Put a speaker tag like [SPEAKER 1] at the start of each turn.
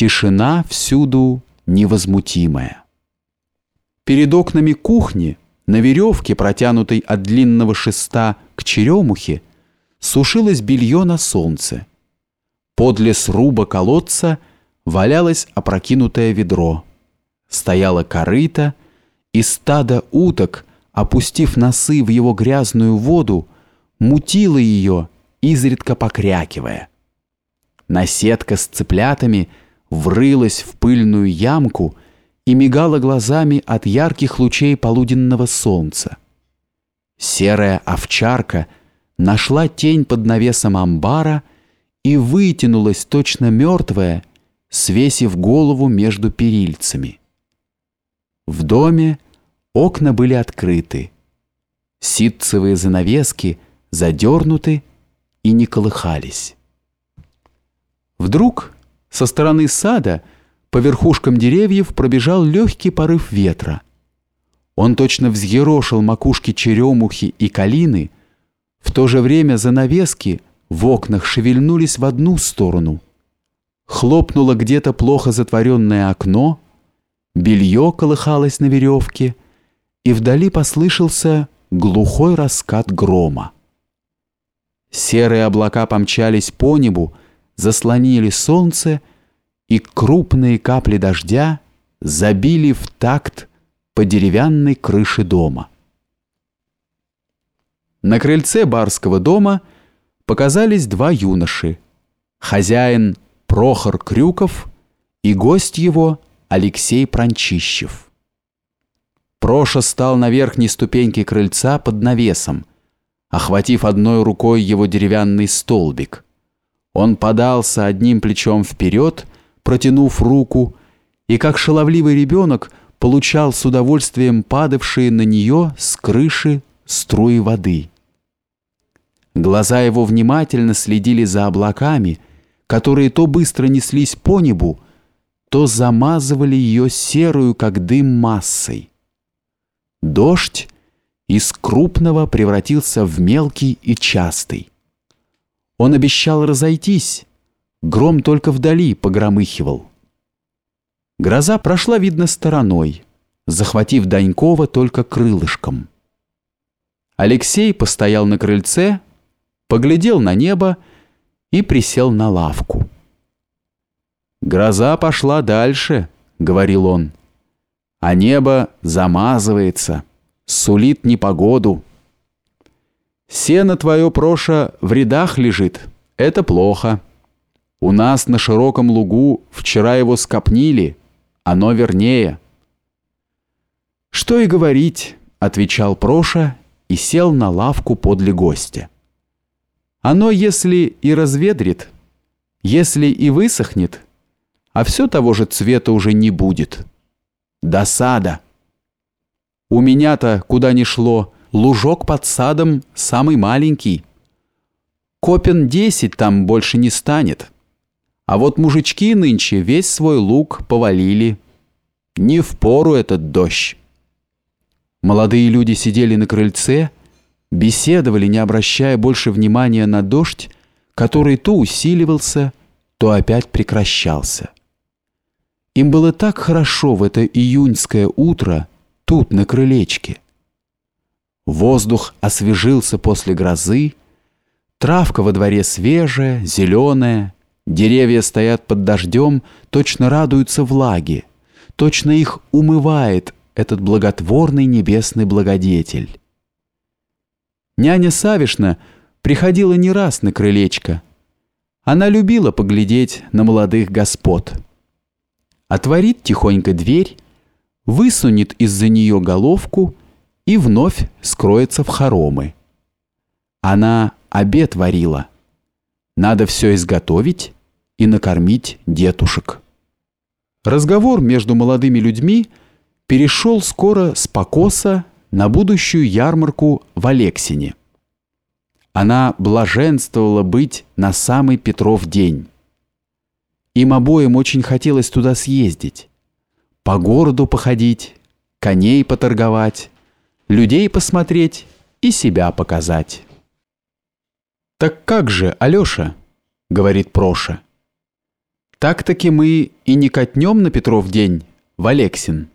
[SPEAKER 1] Тишина всюду невозмутимая. Перед окнами кухни на веревке, протянутой от длинного шеста к черемухе, сушилось белье на солнце. Подле сруба колодца валялось опрокинутое ведро. Стояла корыта, и стадо уток, опустив носы в его грязную воду, мутило ее, изредка покрякивая. Наседка с цыплятами врылась в пыльную ямку и мигала глазами от ярких лучей полуденного солнца. Серая овчарка нашла тень под навесом амбара и вытянулась точно мертвая, свесив голову между перильцами. В доме окна были открыты, ситцевые занавески задернуты и не колыхались. Вдруг со стороны сада по верхушкам деревьев пробежал легкий порыв ветра. Он точно взъерошил макушки черемухи и калины, в то же время занавески в окнах шевельнулись в одну сторону. Хлопнуло где-то плохо затворенное окно, белье колыхалось на веревке, и вдали послышался глухой раскат грома. Серые облака помчались по небу, заслонили солнце, и крупные капли дождя забили в такт по деревянной крыше дома. На крыльце барского дома показались два юноши. Хозяин Прохор Крюков и гость его Алексей Пранчищев. Проша стал на верхней ступеньке крыльца под навесом, охватив одной рукой его деревянный столбик – он подался одним плечом вперед, протянув руку, и как шаловливый ребенок получал с удовольствием падавшие на нее с крыши струи воды. Глаза его внимательно следили за облаками, которые то быстро неслись по небу, то замазывали ее серую, как дым, массой. Дождь из крупного превратился в мелкий и частый. Он обещал разойтись. Гром только вдали погромыхивал. Гроза прошла, видно, стороной, захватив Данькова только крылышком. Алексей постоял на крыльце, поглядел на небо и присел на лавку. «Гроза пошла дальше», — говорил он, — «а небо замазывается, сулит непогоду». Сено твое, Проша, в рядах лежит. Это плохо. У нас на широком лугу вчера его скопнили. Оно вернее. Что и говорить, отвечал Проша и сел на лавку подле гостя. Оно, если и разведрит, если и высохнет, а все того же цвета уже не будет. Досада. У меня-то, куда ни шло, лужок под садом самый маленький. Копен десять там больше не станет. А вот мужички нынче весь свой лук повалили. Не в пору этот дождь. Молодые люди сидели на крыльце, беседовали, не обращая больше внимания на дождь, который то усиливался, то опять прекращался. Им было так хорошо в это июньское утро тут, на крылечке. Воздух освежился после грозы, травка во дворе свежая, зеленая, деревья стоят под дождем, точно радуются влаге, точно их умывает этот благотворный небесный благодетель. Няня Савишна приходила не раз на крылечко. Она любила поглядеть на молодых господ. Отворит тихонько дверь, высунет из-за нее головку и вновь скроется в хоромы. Она обед варила. Надо все изготовить и накормить детушек. Разговор между молодыми людьми перешел скоро с покоса на будущую ярмарку в Алексине. Она блаженствовала быть на самый Петров день. Им обоим очень хотелось туда съездить, по городу походить, коней поторговать, людей посмотреть и себя показать. «Так как же, Алеша?» — говорит Проша. Так-таки мы и не катнем на Петров день, в Алексин.